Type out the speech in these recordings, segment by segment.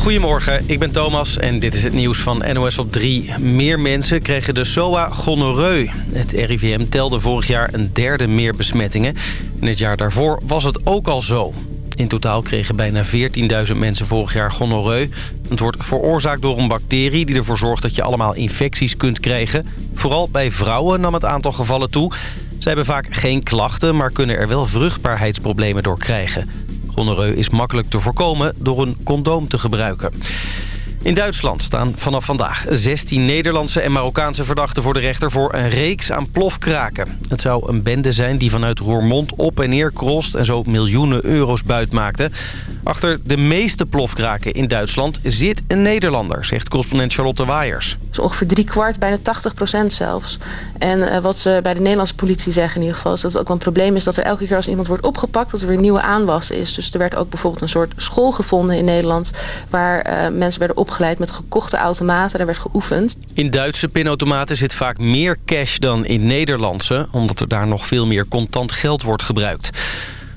Goedemorgen, ik ben Thomas en dit is het nieuws van NOS op 3. Meer mensen kregen de SOA gonoreu. Het RIVM telde vorig jaar een derde meer besmettingen. In het jaar daarvoor was het ook al zo. In totaal kregen bijna 14.000 mensen vorig jaar gonoreu. Het wordt veroorzaakt door een bacterie die ervoor zorgt dat je allemaal infecties kunt krijgen. Vooral bij vrouwen nam het aantal gevallen toe. Ze hebben vaak geen klachten, maar kunnen er wel vruchtbaarheidsproblemen door krijgen. Is makkelijk te voorkomen door een condoom te gebruiken. In Duitsland staan vanaf vandaag 16 Nederlandse en Marokkaanse verdachten voor de rechter voor een reeks aan plofkraken. Het zou een bende zijn die vanuit Roermond op en neer krost en zo miljoenen euro's buit maakte. Achter de meeste plofkraken in Duitsland zit een Nederlander, zegt correspondent Charlotte Waaiers. Dus ongeveer drie kwart, bijna 80 procent zelfs. En uh, wat ze bij de Nederlandse politie zeggen in ieder geval... is dat het ook wel een probleem is dat er elke keer als iemand wordt opgepakt... dat er weer nieuwe aanwas is. Dus er werd ook bijvoorbeeld een soort school gevonden in Nederland... waar uh, mensen werden opgeleid met gekochte automaten. Daar werd geoefend. In Duitse pinautomaten zit vaak meer cash dan in Nederlandse... omdat er daar nog veel meer contant geld wordt gebruikt.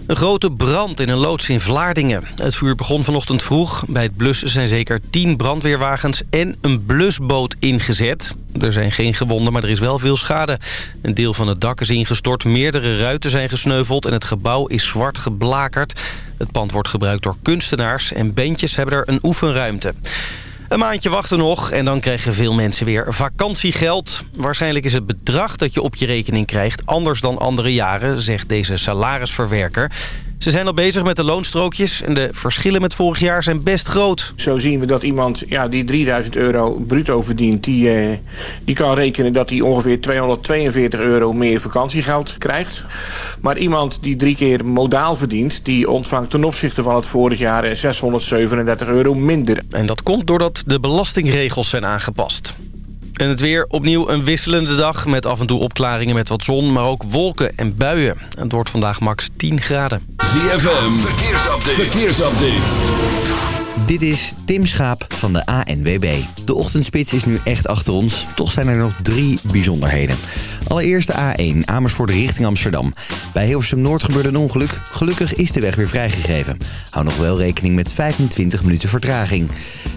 Een grote brand in een loods in Vlaardingen. Het vuur begon vanochtend vroeg. Bij het blussen zijn zeker 10 brandweerwagens en een blusboot ingezet. Er zijn geen gewonden, maar er is wel veel schade. Een deel van het dak is ingestort, meerdere ruiten zijn gesneuveld... en het gebouw is zwart geblakerd. Het pand wordt gebruikt door kunstenaars en bandjes hebben er een oefenruimte. Een maandje wachten nog en dan krijgen veel mensen weer vakantiegeld. Waarschijnlijk is het bedrag dat je op je rekening krijgt anders dan andere jaren, zegt deze salarisverwerker. Ze zijn al bezig met de loonstrookjes en de verschillen met vorig jaar zijn best groot. Zo zien we dat iemand ja, die 3000 euro bruto verdient... Die, eh, die kan rekenen dat hij ongeveer 242 euro meer vakantiegeld krijgt. Maar iemand die drie keer modaal verdient... die ontvangt ten opzichte van het vorig jaar 637 euro minder. En dat komt doordat de belastingregels zijn aangepast. En het weer opnieuw een wisselende dag met af en toe opklaringen met wat zon, maar ook wolken en buien. Het wordt vandaag max 10 graden. ZFM, verkeersupdate. verkeersupdate. Dit is Tim Schaap van de ANWB. De ochtendspits is nu echt achter ons. Toch zijn er nog drie bijzonderheden. Allereerst de A1 Amersfoort richting Amsterdam. Bij Hilversum Noord gebeurde een ongeluk. Gelukkig is de weg weer vrijgegeven. Hou nog wel rekening met 25 minuten vertraging.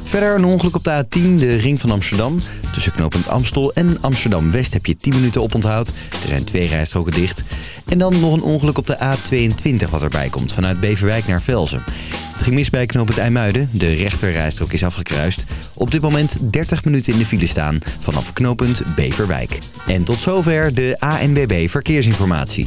Verder een ongeluk op de A10, de ring van Amsterdam. Tussen knooppunt Amstel en Amsterdam-West heb je 10 minuten oponthoud. Er zijn twee rijstroken dicht. En dan nog een ongeluk op de A22 wat erbij komt, vanuit Beverwijk naar Velzen. Het ging mis bij knooppunt IJmuiden. De rechterrijstrook is afgekruist. Op dit moment 30 minuten in de file staan vanaf knooppunt Beverwijk. En tot zover de ANBB Verkeersinformatie.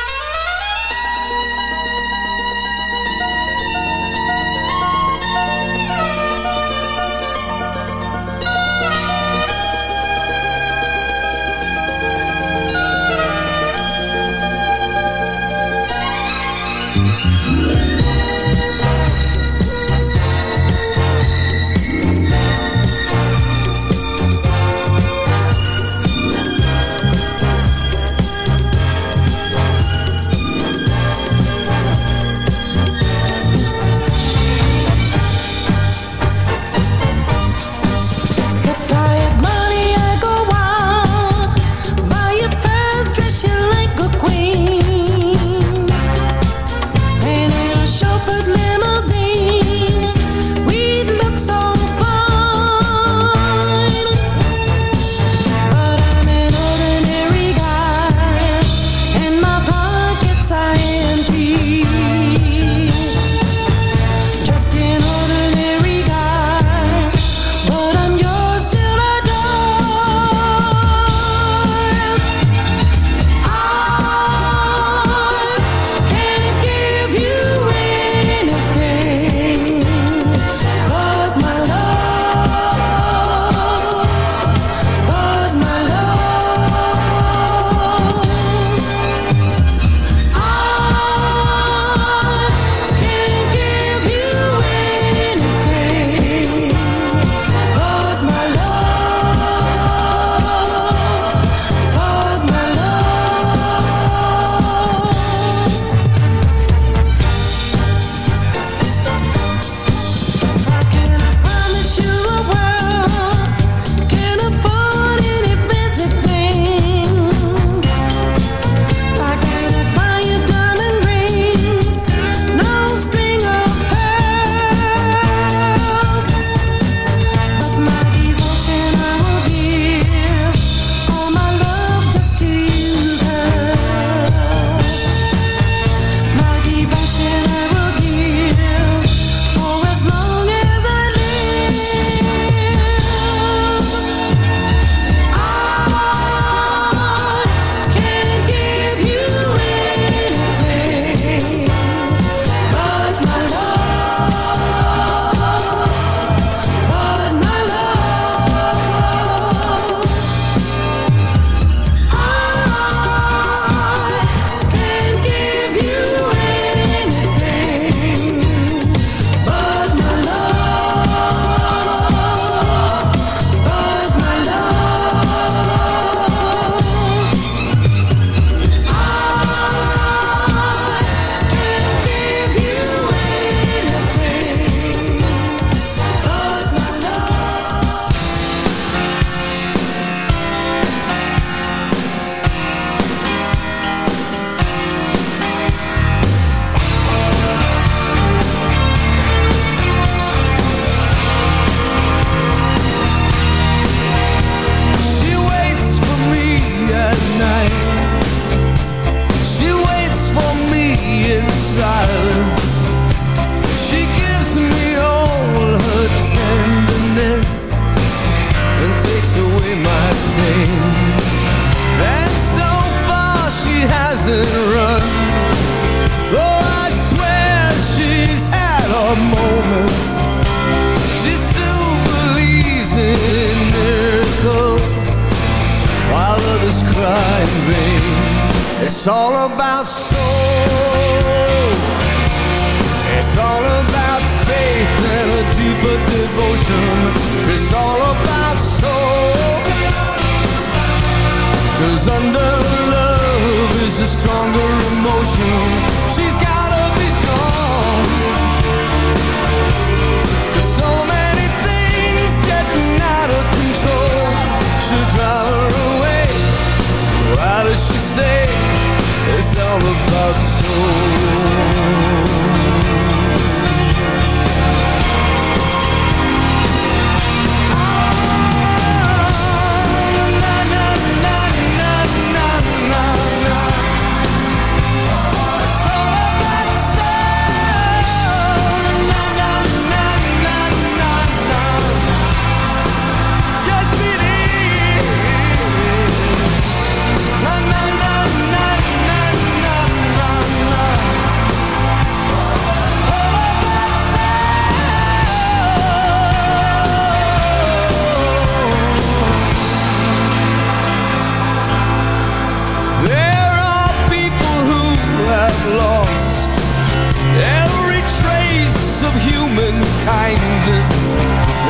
of human kindness.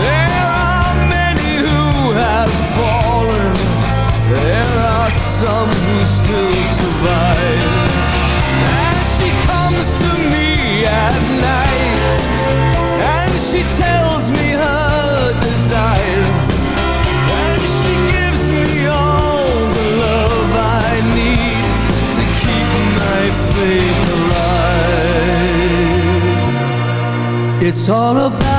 There are many who have fallen. There are some who still survive. As she comes to me at night, and she tells It's all about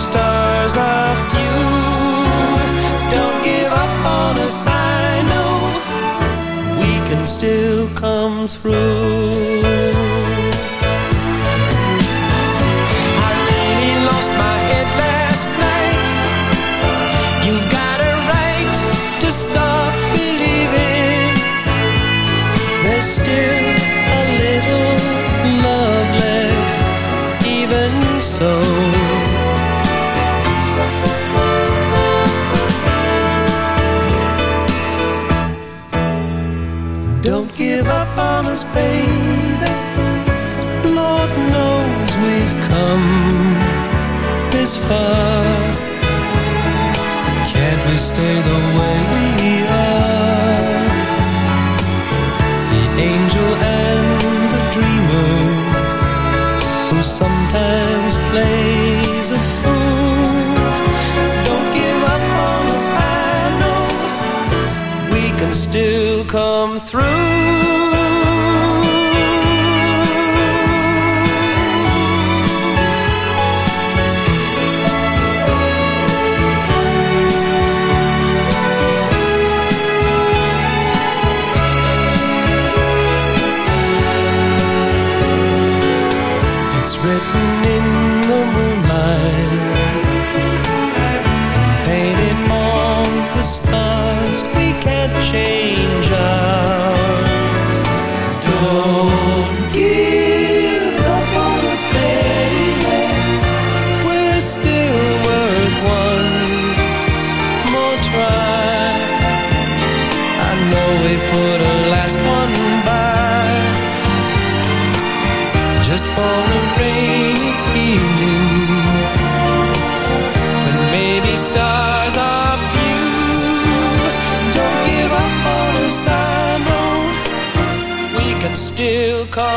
stars are few. Don't give up on us, I know we can still come through. above they put a last one by. Just for a rainy evening When maybe stars are few. Don't give up on a sign. No, We can still call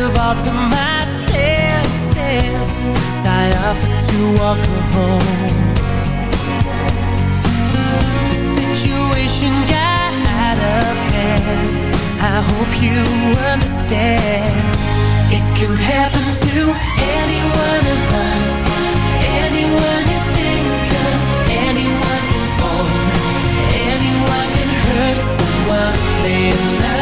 Give all to my senses As I offer to walk her home. The situation got out of hand. I hope you understand. It can happen to any one of us. Anyone you think of. Anyone you want. Anyone can hurt someone they love.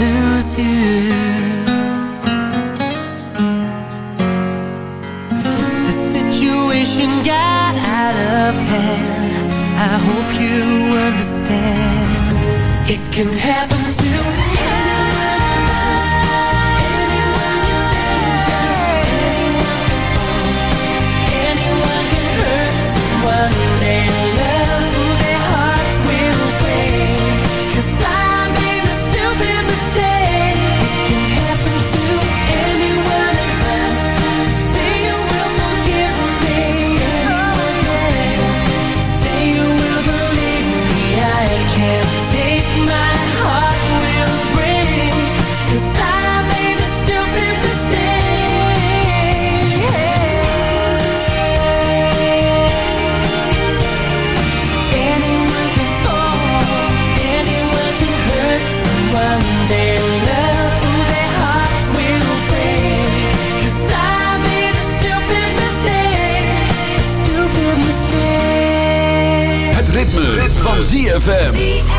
lose you. The situation got out of hand. I hope you understand. It can happen to ZFM.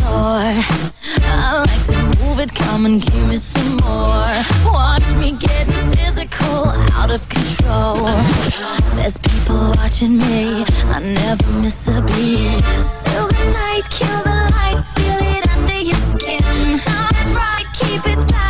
floor I like to move it, come and give me some more. Watch me get physical, out of control. There's people watching me, I never miss a beat. Still the night, kill the lights, feel it under your skin. That's right, keep it tight.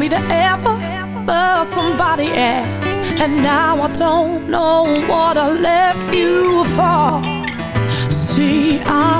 me to ever love somebody else. And now I don't know what I left you for. See, I